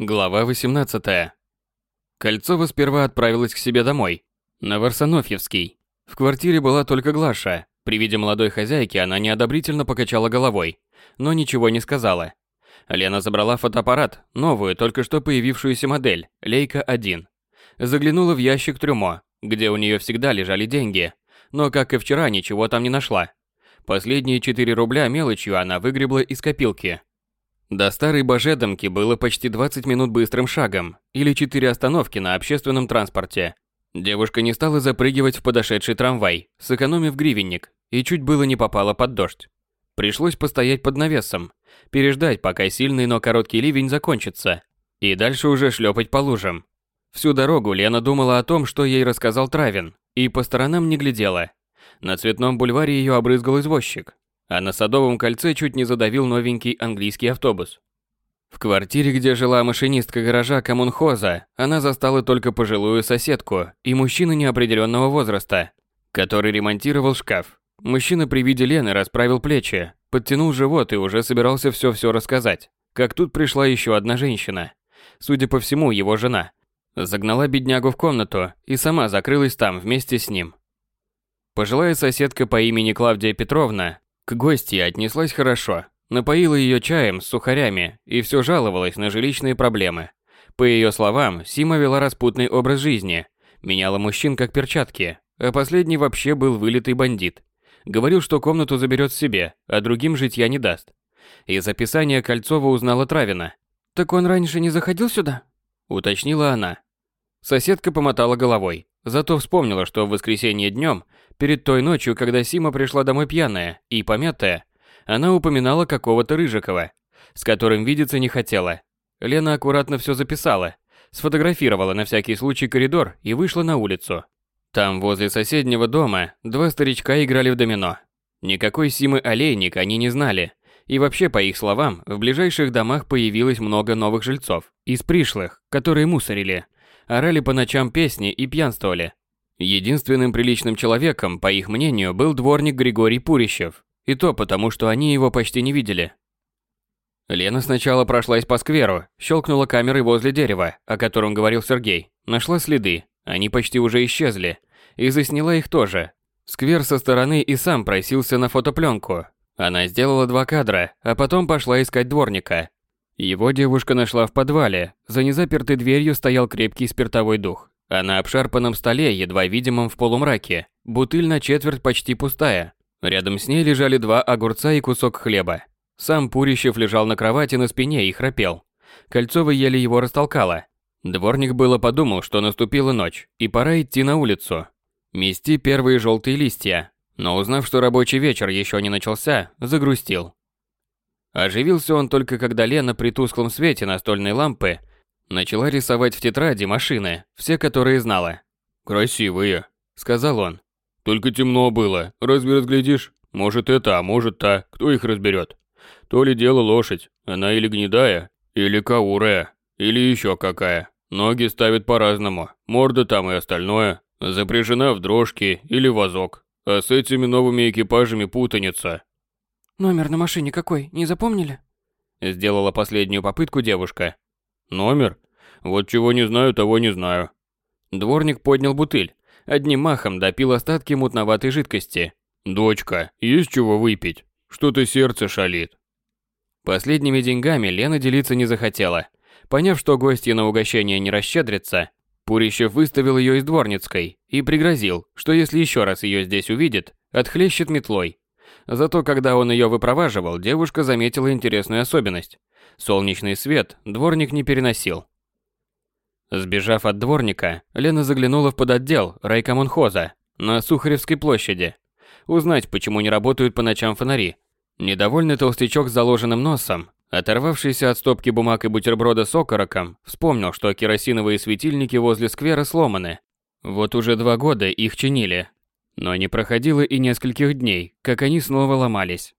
Глава 18. Кольцова сперва отправилась к себе домой, на Варсонофьевский. В квартире была только Глаша. При виде молодой хозяйки она неодобрительно покачала головой, но ничего не сказала. Лена забрала фотоаппарат, новую, только что появившуюся модель, Лейка-1. Заглянула в ящик трюмо, где у нее всегда лежали деньги, но, как и вчера, ничего там не нашла. Последние 4 рубля мелочью она выгребла из копилки – до старой Божедомки было почти 20 минут быстрым шагом или 4 остановки на общественном транспорте. Девушка не стала запрыгивать в подошедший трамвай, сэкономив гривенник, и чуть было не попала под дождь. Пришлось постоять под навесом, переждать, пока сильный, но короткий ливень закончится, и дальше уже шлепать по лужам. Всю дорогу Лена думала о том, что ей рассказал Травин, и по сторонам не глядела. На Цветном бульваре ее обрызгал извозчик, а на Садовом кольце чуть не задавил новенький английский автобус. В квартире, где жила машинистка гаража коммунхоза, она застала только пожилую соседку и мужчину неопределенного возраста, который ремонтировал шкаф. Мужчина при виде Лены расправил плечи, подтянул живот и уже собирался все-все рассказать, как тут пришла еще одна женщина. Судя по всему, его жена. Загнала беднягу в комнату и сама закрылась там вместе с ним. Пожилая соседка по имени Клавдия Петровна к гости отнеслась хорошо, напоила ее чаем с сухарями и все жаловалась на жилищные проблемы. По ее словам, Сима вела распутный образ жизни, меняла мужчин как перчатки, а последний вообще был вылитый бандит. Говорил, что комнату заберет себе, а другим житья не даст. Из описания Кольцова узнала Травина. «Так он раньше не заходил сюда?» – уточнила она. Соседка помотала головой, зато вспомнила, что в воскресенье днем Перед той ночью, когда Сима пришла домой пьяная и помятая, она упоминала какого-то Рыжикова, с которым видеться не хотела. Лена аккуратно все записала, сфотографировала на всякий случай коридор и вышла на улицу. Там, возле соседнего дома, два старичка играли в домино. Никакой Симы Олейник они не знали. И вообще, по их словам, в ближайших домах появилось много новых жильцов, из пришлых, которые мусорили, орали по ночам песни и пьянствовали. Единственным приличным человеком, по их мнению, был дворник Григорий Пурищев. И то потому, что они его почти не видели. Лена сначала прошлась по скверу, щелкнула камерой возле дерева, о котором говорил Сергей. Нашла следы, они почти уже исчезли. И засняла их тоже. Сквер со стороны и сам просился на фотопленку. Она сделала два кадра, а потом пошла искать дворника. Его девушка нашла в подвале. За незапертой дверью стоял крепкий спиртовой дух. А на обшарпанном столе, едва видимом в полумраке, бутыль на четверть почти пустая. Рядом с ней лежали два огурца и кусок хлеба. Сам Пурищев лежал на кровати на спине и храпел. Кольцова еле его растолкала. Дворник было подумал, что наступила ночь, и пора идти на улицу. Мести первые желтые листья, но узнав, что рабочий вечер еще не начался, загрустил. Оживился он только когда Лена при тусклом свете настольной лампы Начала рисовать в тетради машины, все которые знала. «Красивые», — сказал он. «Только темно было, разве разглядишь? Может это, а может та, кто их разберет? То ли дело лошадь, она или гнедая, или каурая, или еще какая. Ноги ставят по-разному, морда там и остальное. Запряжена в дрожки или вазок. А с этими новыми экипажами путаница». «Номер на машине какой, не запомнили?» Сделала последнюю попытку девушка. Номер? Вот чего не знаю, того не знаю. Дворник поднял бутыль, одним махом допил остатки мутноватой жидкости. Дочка, есть чего выпить? Что-то сердце шалит. Последними деньгами Лена делиться не захотела. Поняв, что гостья на угощение не расщедрится, Пурищев выставил ее из дворницкой и пригрозил, что если еще раз ее здесь увидит, отхлещет метлой. Зато когда он ее выпроваживал, девушка заметила интересную особенность. Солнечный свет дворник не переносил. Сбежав от дворника, Лена заглянула в подотдел райкомунхоза на Сухаревской площади. Узнать, почему не работают по ночам фонари. Недовольный толстячок с заложенным носом, оторвавшийся от стопки бумаг и бутерброда с окороком, вспомнил, что керосиновые светильники возле сквера сломаны. Вот уже два года их чинили. Но не проходило и нескольких дней, как они снова ломались.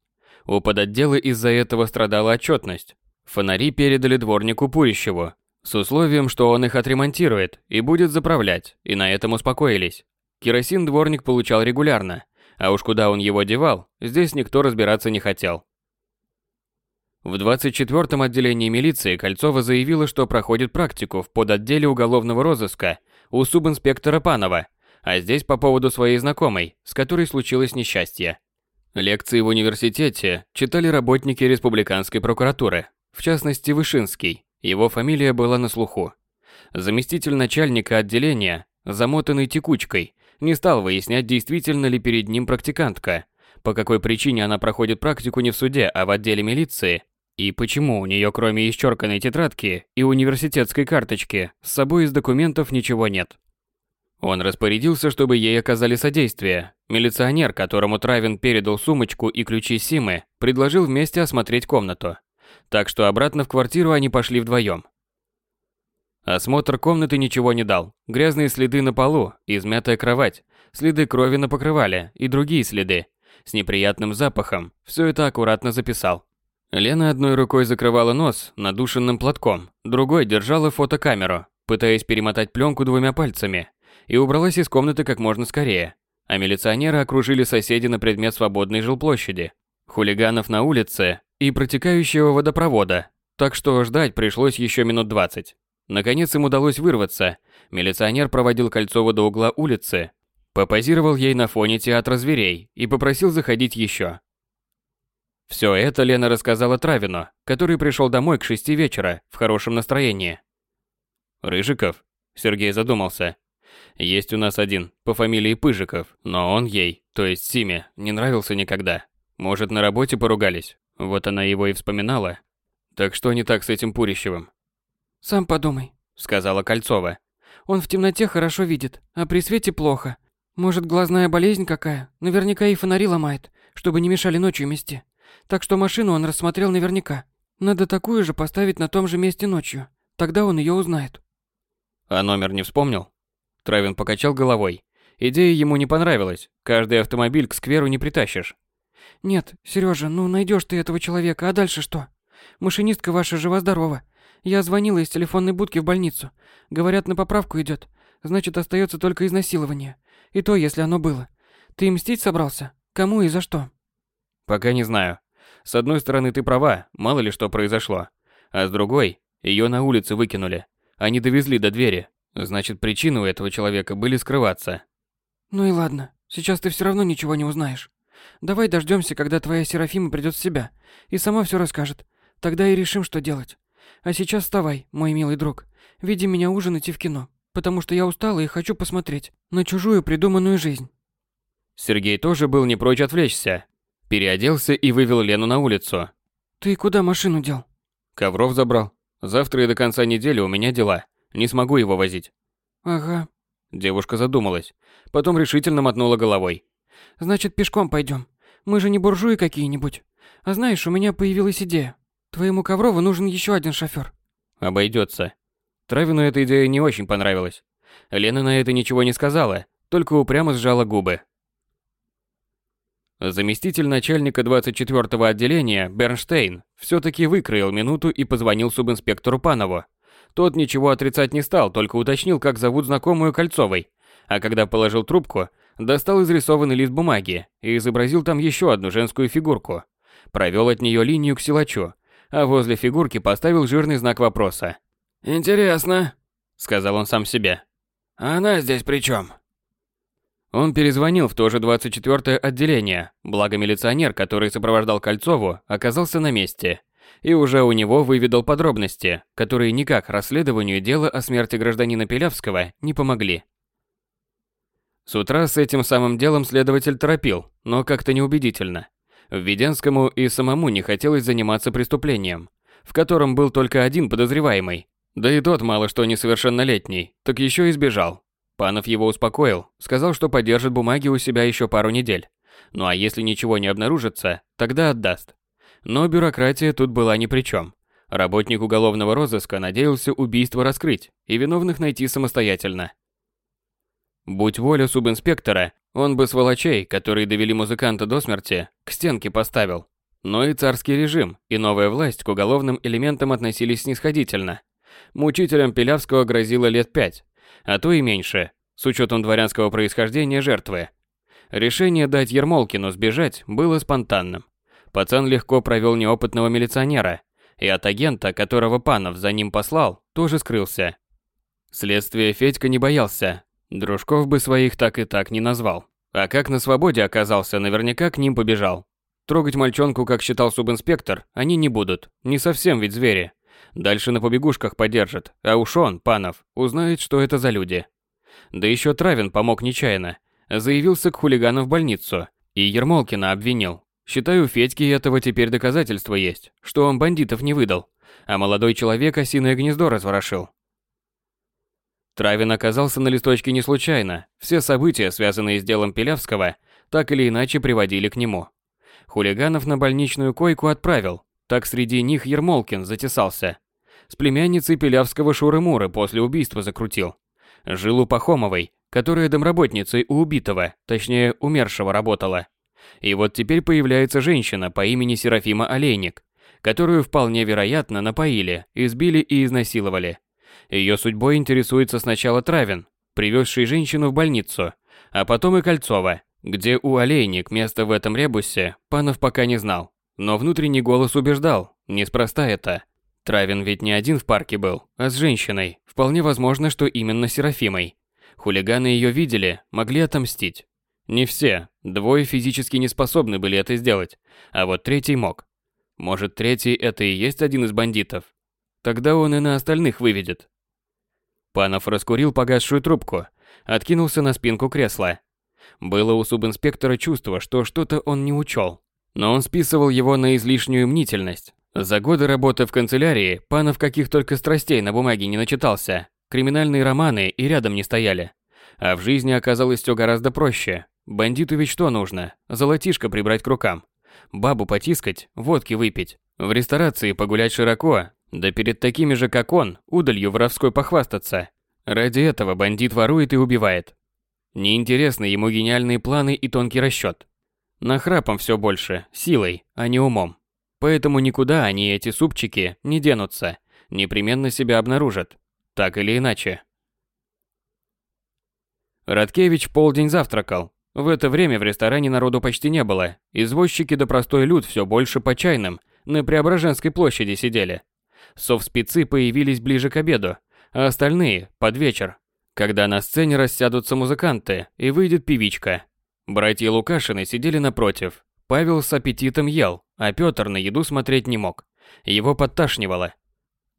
У подотдела из-за этого страдала отчетность. Фонари передали дворнику Пурищеву, с условием, что он их отремонтирует и будет заправлять, и на этом успокоились. Керосин дворник получал регулярно, а уж куда он его девал, здесь никто разбираться не хотел. В 24-м отделении милиции Кольцова заявила, что проходит практику в подотделе уголовного розыска у субинспектора Панова, а здесь по поводу своей знакомой, с которой случилось несчастье. Лекции в университете читали работники республиканской прокуратуры, в частности Вышинский, его фамилия была на слуху. Заместитель начальника отделения, замотанный текучкой, не стал выяснять, действительно ли перед ним практикантка, по какой причине она проходит практику не в суде, а в отделе милиции, и почему у нее кроме исчерканной тетрадки и университетской карточки с собой из документов ничего нет. Он распорядился, чтобы ей оказали содействие. Милиционер, которому Травин передал сумочку и ключи Симы, предложил вместе осмотреть комнату. Так что обратно в квартиру они пошли вдвоем. Осмотр комнаты ничего не дал. Грязные следы на полу, измятая кровать, следы крови на покрывале и другие следы. С неприятным запахом. Все это аккуратно записал. Лена одной рукой закрывала нос надушенным платком, другой держала фотокамеру, пытаясь перемотать пленку двумя пальцами, и убралась из комнаты как можно скорее. А милиционеры окружили соседи на предмет свободной жилплощади, хулиганов на улице и протекающего водопровода, так что ждать пришлось еще минут двадцать. Наконец им удалось вырваться. Милиционер проводил Кольцова до угла улицы, попозировал ей на фоне театра зверей и попросил заходить еще. Все это Лена рассказала Травину, который пришел домой к шести вечера в хорошем настроении. «Рыжиков?» Сергей задумался. «Есть у нас один, по фамилии Пыжиков, но он ей, то есть Симе, не нравился никогда. Может, на работе поругались? Вот она его и вспоминала. Так что не так с этим Пурищевым?» «Сам подумай», — сказала Кольцова. «Он в темноте хорошо видит, а при свете плохо. Может, глазная болезнь какая? Наверняка и фонари ломает, чтобы не мешали ночью мести. Так что машину он рассмотрел наверняка. Надо такую же поставить на том же месте ночью. Тогда он ее узнает. А номер не вспомнил? Травин покачал головой. Идея ему не понравилась. Каждый автомобиль к скверу не притащишь. Нет, Сережа, ну найдешь ты этого человека, а дальше что? Машинистка ваша жива-здорова. Я звонила из телефонной будки в больницу. Говорят, на поправку идет. Значит, остается только изнасилование. И то, если оно было. Ты мстить собрался? Кому и за что? Пока не знаю. С одной стороны, ты права, мало ли что произошло. А с другой, ее на улице выкинули. Они довезли до двери. Значит, причины у этого человека были скрываться. Ну и ладно. Сейчас ты все равно ничего не узнаешь. Давай дождемся, когда твоя Серафима придет в себя и сама все расскажет. Тогда и решим, что делать. А сейчас вставай, мой милый друг. Веди меня ужинать и в кино, потому что я устала и хочу посмотреть на чужую придуманную жизнь. Сергей тоже был не прочь отвлечься, Переоделся и вывел Лену на улицу. «Ты куда машину дел?» Ковров забрал. Завтра и до конца недели у меня дела. Не смогу его возить. Ага. Девушка задумалась. Потом решительно мотнула головой. Значит, пешком пойдем. Мы же не буржуи какие-нибудь. А знаешь, у меня появилась идея. Твоему Коврову нужен еще один шофер. Обойдется. Травину эта идея не очень понравилась. Лена на это ничего не сказала, только упрямо сжала губы. Заместитель начальника 24-го отделения Бернштейн все-таки выкроил минуту и позвонил субинспектору Панову. Тот ничего отрицать не стал, только уточнил, как зовут знакомую Кольцовой. А когда положил трубку, достал изрисованный лист бумаги и изобразил там еще одну женскую фигурку. Провел от нее линию к силачу, а возле фигурки поставил жирный знак вопроса. «Интересно», — сказал он сам себе. «А она здесь при чем? Он перезвонил в то же 24-е отделение, благо милиционер, который сопровождал Кольцову, оказался на месте. И уже у него выведал подробности, которые никак расследованию дела о смерти гражданина Пелявского не помогли. С утра с этим самым делом следователь торопил, но как-то неубедительно. Введенскому и самому не хотелось заниматься преступлением, в котором был только один подозреваемый. Да и тот мало что несовершеннолетний, так еще и сбежал. Панов его успокоил, сказал, что подержит бумаги у себя еще пару недель. Ну а если ничего не обнаружится, тогда отдаст. Но бюрократия тут была ни при чем. Работник уголовного розыска надеялся убийство раскрыть и виновных найти самостоятельно. Будь воля субинспектора, он бы сволочей, которые довели музыканта до смерти, к стенке поставил. Но и царский режим, и новая власть к уголовным элементам относились снисходительно. Мучителям Пилявского грозило лет пять, а то и меньше, с учетом дворянского происхождения жертвы. Решение дать Ермолкину сбежать было спонтанным. Пацан легко провел неопытного милиционера, и от агента, которого Панов за ним послал, тоже скрылся. Следствие Федька не боялся. Дружков бы своих так и так не назвал. А как на свободе оказался, наверняка к ним побежал. Трогать мальчонку, как считал субинспектор, они не будут. Не совсем ведь звери. Дальше на побегушках подержат. А уж он, Панов, узнает, что это за люди. Да еще Травин помог нечаянно. Заявился к хулигану в больницу. И Ермолкина обвинил. Считаю, у Федьки этого теперь доказательства есть, что он бандитов не выдал. А молодой человек осиное гнездо разворошил. Травин оказался на листочке не случайно. Все события, связанные с делом Пилявского, так или иначе приводили к нему. Хулиганов на больничную койку отправил. Так среди них Ермолкин затесался. С племянницей Пилявского Шуры-Муры после убийства закрутил. Жил у Пахомовой, которая домработницей у убитого, точнее умершего работала. И вот теперь появляется женщина по имени Серафима Олейник, которую вполне вероятно напоили, избили и изнасиловали. Ее судьбой интересуется сначала Травин, привезший женщину в больницу, а потом и Кольцова, где у Олейник место в этом ребусе, Панов пока не знал. Но внутренний голос убеждал, неспроста это. Травин ведь не один в парке был, а с женщиной. Вполне возможно, что именно Серафимой. Хулиганы ее видели, могли отомстить. Не все, двое физически не способны были это сделать, а вот третий мог. Может, третий это и есть один из бандитов? Тогда он и на остальных выведет. Панов раскурил погасшую трубку, откинулся на спинку кресла. Было у субинспектора чувство, что что-то он не учел. Но он списывал его на излишнюю мнительность. За годы работы в канцелярии Панов каких только страстей на бумаге не начитался. Криминальные романы и рядом не стояли. А в жизни оказалось все гораздо проще. Бандиту ведь что нужно? Золотишко прибрать к рукам. Бабу потискать, водки выпить. В ресторации погулять широко, да перед такими же, как он, удалью воровской похвастаться. Ради этого бандит ворует и убивает. Неинтересны ему гениальные планы и тонкий расчет. Нахрапом все больше, силой, а не умом. Поэтому никуда они, эти супчики, не денутся. Непременно себя обнаружат. Так или иначе. Радкевич полдень завтракал. В это время в ресторане народу почти не было. Извозчики да простой люд все больше по чайным на Преображенской площади сидели. Совспецы появились ближе к обеду, а остальные – под вечер, когда на сцене рассядутся музыканты и выйдет певичка. Братья Лукашины сидели напротив. Павел с аппетитом ел, а Пётр на еду смотреть не мог. Его подташнивало.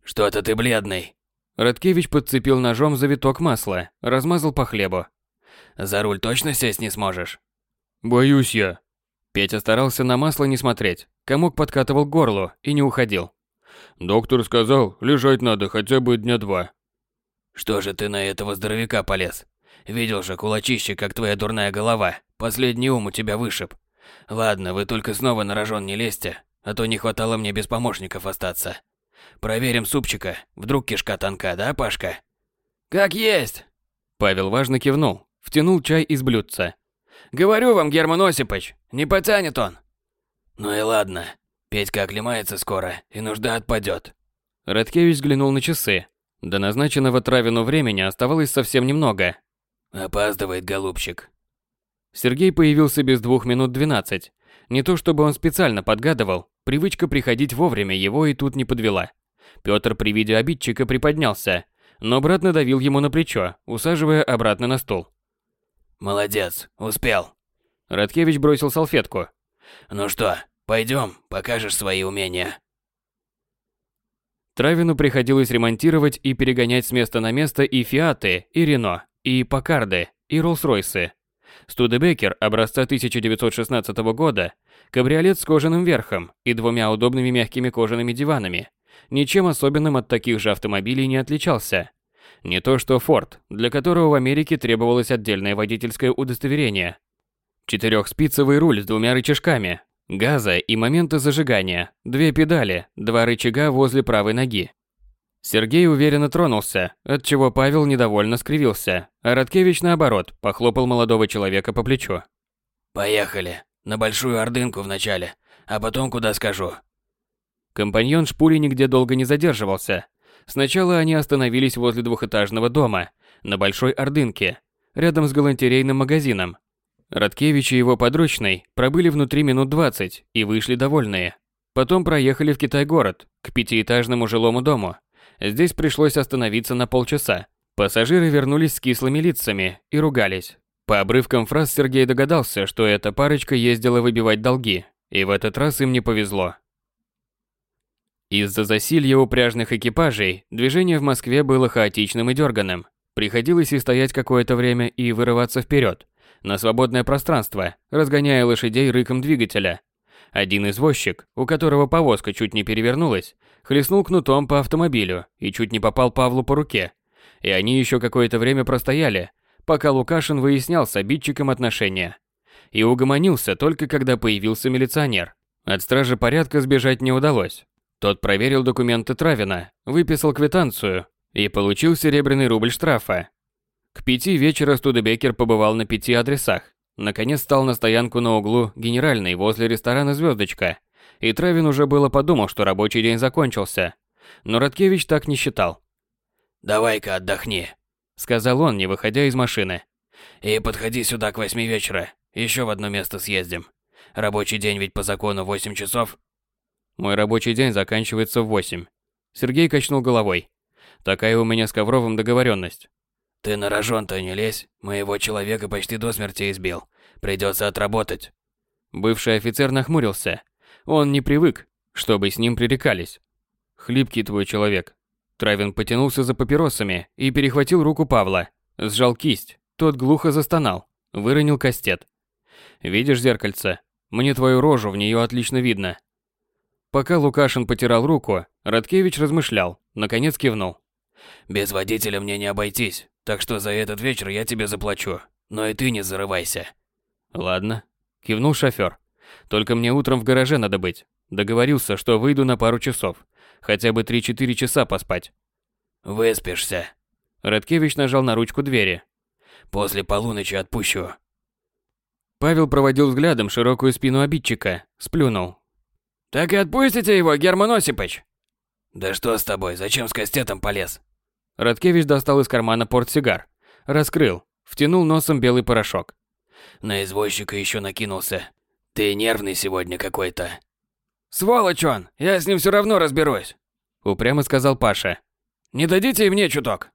«Что-то ты бледный». Радкевич подцепил ножом завиток масла, размазал по хлебу. «За руль точно сесть не сможешь?» «Боюсь я». Петя старался на масло не смотреть. Комок подкатывал к горлу и не уходил. Доктор сказал, лежать надо хотя бы дня два. Что же ты на этого здоровяка полез? Видел же, кулачище, как твоя дурная голова. Последний ум у тебя вышиб. Ладно, вы только снова на рожон не лезьте, а то не хватало мне без помощников остаться. Проверим супчика, вдруг кишка тонка, да, Пашка? Как есть. Павел важно кивнул, втянул чай из блюдца. Говорю вам, Герман Осипович, не потянет он. Ну и ладно, Петька оклемается скоро, и нужда отпадет. Радкевич взглянул на часы. До назначенного Травину времени оставалось совсем немного. Опаздывает, голубчик. Сергей появился без двух минут двенадцать. Не то чтобы он специально подгадывал, привычка приходить вовремя его и тут не подвела. Пётр при виде обидчика приподнялся, но брат надавил ему на плечо, усаживая обратно на стул. «Молодец, успел». Радкевич бросил салфетку. «Ну что, Пойдем, покажешь свои умения. Травину приходилось ремонтировать и перегонять с места на место и Фиаты, и Рено, и Покарды, и Роллс-Ройсы. Студебекер образца 1916 года, кабриолет с кожаным верхом и двумя удобными мягкими кожаными диванами, ничем особенным от таких же автомобилей не отличался. Не то что Форд, для которого в Америке требовалось отдельное водительское удостоверение. Четырехспицевый руль с двумя рычажками, газа и момента зажигания, две педали, два рычага возле правой ноги. Сергей уверенно тронулся, от чего Павел недовольно скривился, а Радкевич, наоборот, похлопал молодого человека по плечу. «Поехали. На Большую Ордынку вначале, а потом куда скажу». Компаньон Шпули нигде долго не задерживался. Сначала они остановились возле двухэтажного дома, на Большой Ордынке, рядом с галантерейным магазином. Радкевич и его подручный пробыли внутри минут 20 и вышли довольные. Потом проехали в Китай-город, к пятиэтажному жилому дому. Здесь пришлось остановиться на полчаса. Пассажиры вернулись с кислыми лицами и ругались. По обрывкам фраз Сергей догадался, что эта парочка ездила выбивать долги, и в этот раз им не повезло. Из-за засилья упряжных экипажей движение в Москве было хаотичным и дерганым. Приходилось и стоять какое-то время и вырываться вперед, на свободное пространство, разгоняя лошадей рыком двигателя. Один извозчик, у которого повозка чуть не перевернулась, хлестнул кнутом по автомобилю и чуть не попал Павлу по руке. И они еще какое-то время простояли, пока Лукашин выяснял с обидчиком отношения. И угомонился только когда появился милиционер. От стражи порядка сбежать не удалось. Тот проверил документы Травина, выписал квитанцию и получил серебряный рубль штрафа. К пяти вечера Студебекер побывал на пяти адресах. Наконец стал на стоянку на углу Генеральной возле ресторана «Звездочка». И Травин уже было подумал, что рабочий день закончился. Но Радкевич так не считал. «Давай-ка отдохни», — сказал он, не выходя из машины. «И подходи сюда к восьми вечера. Еще в одно место съездим. Рабочий день ведь по закону восемь часов». Мой рабочий день заканчивается в восемь. Сергей качнул головой. Такая у меня с Ковровым договоренность. Ты на рожон-то не лезь. Моего человека почти до смерти избил. Придется отработать. Бывший офицер нахмурился. Он не привык, чтобы с ним пререкались. Хлипкий твой человек. Травин потянулся за папиросами и перехватил руку Павла. Сжал кисть. Тот глухо застонал. Выронил кастет. Видишь зеркальце? Мне твою рожу в нее отлично видно. Пока Лукашин потирал руку, Радкевич размышлял, наконец кивнул. «Без водителя мне не обойтись, так что за этот вечер я тебе заплачу, но и ты не зарывайся». «Ладно», – кивнул шофер. «Только мне утром в гараже надо быть. Договорился, что выйду на пару часов. Хотя бы 3-4 часа поспать». «Выспишься». Радкевич нажал на ручку двери. «После полуночи отпущу». Павел проводил взглядом широкую спину обидчика, сплюнул, «Так и отпустите его, Герман Осипович!» «Да что с тобой? Зачем с кастетом полез?» Радкевич достал из кармана портсигар, раскрыл, втянул носом белый порошок. На извозчика еще накинулся. Ты нервный сегодня какой-то. Сволочь он, я с ним все равно разберусь. Упрямо сказал Паша. Не дадите и мне чуток?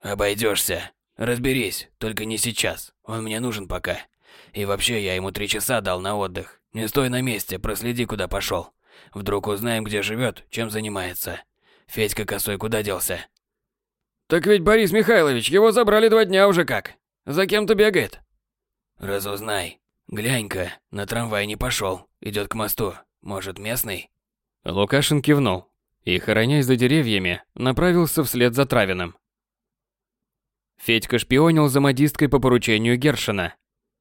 Обойдешься. Разберись, только не сейчас. Он мне нужен пока. И вообще я ему три часа дал на отдых. Не стой на месте, проследи, куда пошел. Вдруг узнаем, где живет, чем занимается. Федька Косой куда делся? Так ведь Борис Михайлович, его забрали два дня уже как. За кем-то бегает. Разузнай. Глянь-ка, на трамвай не пошел, идет к мосту. Может, местный? Лукашин кивнул и, хоронясь за деревьями, направился вслед за Травиным. Федька шпионил за модисткой по поручению Гершина.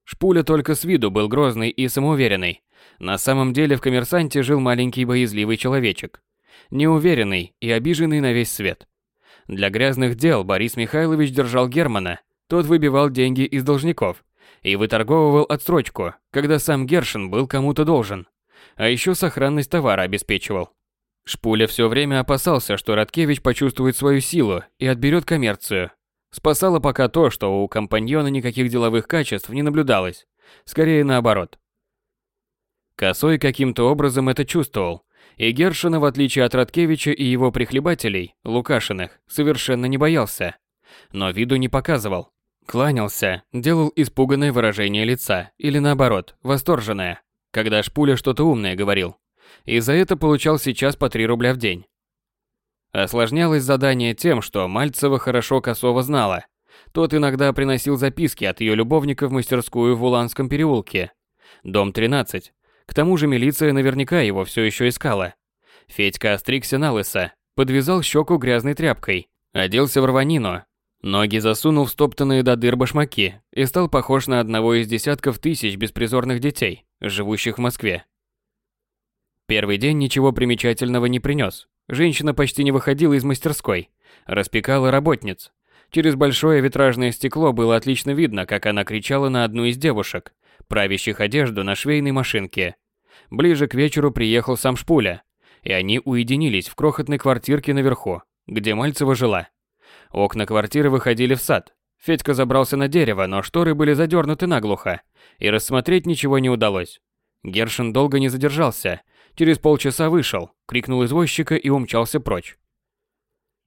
Шпуля только с виду был грозный и самоуверенный. На самом деле в коммерсанте жил маленький боязливый человечек. Неуверенный и обиженный на весь свет. Для грязных дел Борис Михайлович держал Германа. Тот выбивал деньги из должников и выторговывал отсрочку, когда сам Гершин был кому-то должен. А еще сохранность товара обеспечивал. Шпуля все время опасался, что Радкевич почувствует свою силу и отберет коммерцию, Спасало пока то, что у компаньона никаких деловых качеств не наблюдалось. Скорее наоборот. Косой каким-то образом это чувствовал. И Гершина, в отличие от Радкевича и его прихлебателей, Лукашиных, совершенно не боялся. Но виду не показывал. Кланялся, делал испуганное выражение лица, или наоборот, восторженное, когда Шпуля что-то умное говорил. И за это получал сейчас по 3 рубля в день. Осложнялось задание тем, что Мальцева хорошо Косова знала. Тот иногда приносил записки от ее любовника в мастерскую в Уланском переулке. Дом 13. К тому же милиция наверняка его все еще искала. Федька остригся на лысо, подвязал щеку грязной тряпкой, оделся в рванину, ноги засунул в стоптанные до дыр башмаки и стал похож на одного из десятков тысяч беспризорных детей, живущих в Москве. Первый день ничего примечательного не принес. Женщина почти не выходила из мастерской, распекала работниц. Через большое витражное стекло было отлично видно, как она кричала на одну из девушек, правящих одежду на швейной машинке. Ближе к вечеру приехал сам Шпуля, и они уединились в крохотной квартирке наверху, где Мальцева жила. Окна квартиры выходили в сад. Федька забрался на дерево, но шторы были задернуты наглухо, и рассмотреть ничего не удалось. Гершин долго не задержался, через полчаса вышел, крикнул извозчика и умчался прочь.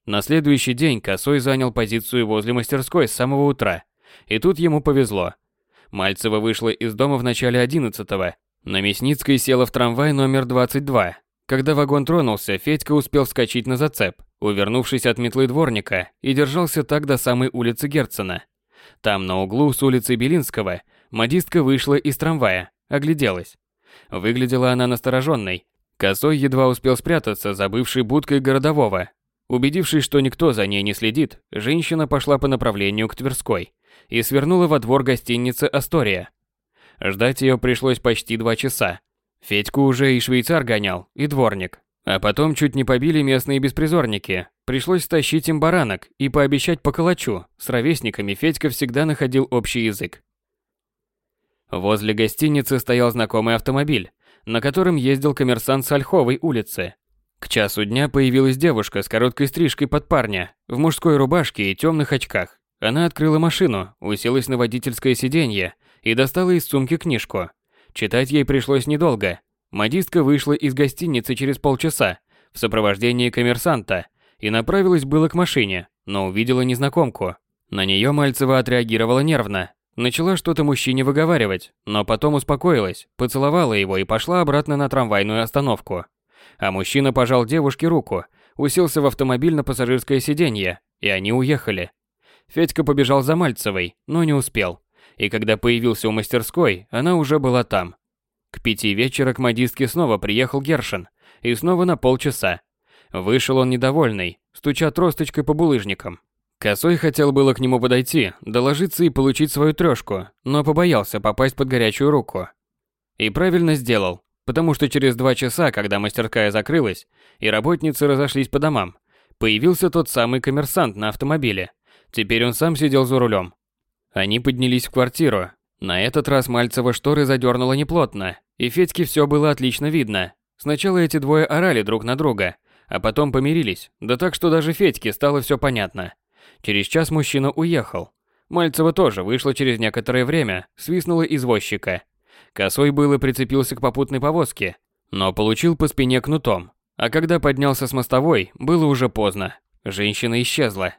На следующий день Косой занял позицию возле мастерской с самого утра, и тут ему повезло. Мальцева вышла из дома в начале одиннадцатого. На Мясницкой села в трамвай номер 22. Когда вагон тронулся, Федька успел вскочить на зацеп, увернувшись от метлы дворника, и держался так до самой улицы Герцена. Там, на углу с улицы Белинского, модистка вышла из трамвая, огляделась. Выглядела она настороженной. Косой едва успел спрятаться за бывшей будкой городового. Убедившись, что никто за ней не следит, женщина пошла по направлению к Тверской и свернула во двор гостиницы «Астория». Ждать ее пришлось почти два часа. Федьку уже и швейцар гонял, и дворник. А потом чуть не побили местные беспризорники. Пришлось стащить им баранок и пообещать по калачу. С ровесниками Федька всегда находил общий язык. Возле гостиницы стоял знакомый автомобиль, на котором ездил коммерсант с Ольховой улицы. К часу дня появилась девушка с короткой стрижкой под парня, в мужской рубашке и темных очках. Она открыла машину, уселась на водительское сиденье и достала из сумки книжку. Читать ей пришлось недолго. Модистка вышла из гостиницы через полчаса в сопровождении коммерсанта и направилась было к машине, но увидела незнакомку. На нее Мальцева отреагировала нервно. Начала что-то мужчине выговаривать, но потом успокоилась, поцеловала его и пошла обратно на трамвайную остановку. А мужчина пожал девушке руку, уселся в автомобиль на пассажирское сиденье, и они уехали. Федька побежал за Мальцевой, но не успел. И когда появился у мастерской, она уже была там. К пяти вечера к модистке снова приехал Гершин, и снова на полчаса. Вышел он недовольный, стуча тросточкой по булыжникам. Косой хотел было к нему подойти, доложиться и получить свою трешку, но побоялся попасть под горячую руку. И правильно сделал, потому что через два часа, когда мастерская закрылась, и работницы разошлись по домам, появился тот самый коммерсант на автомобиле. Теперь он сам сидел за рулем. Они поднялись в квартиру. На этот раз Мальцева шторы задернула неплотно, и Федьке все было отлично видно. Сначала эти двое орали друг на друга, а потом помирились, да так, что даже Федьке стало все понятно. Через час мужчина уехал. Мальцева тоже вышла через некоторое время, свистнула извозчика. Косой было прицепился к попутной повозке, но получил по спине кнутом. А когда поднялся с мостовой, было уже поздно. Женщина исчезла.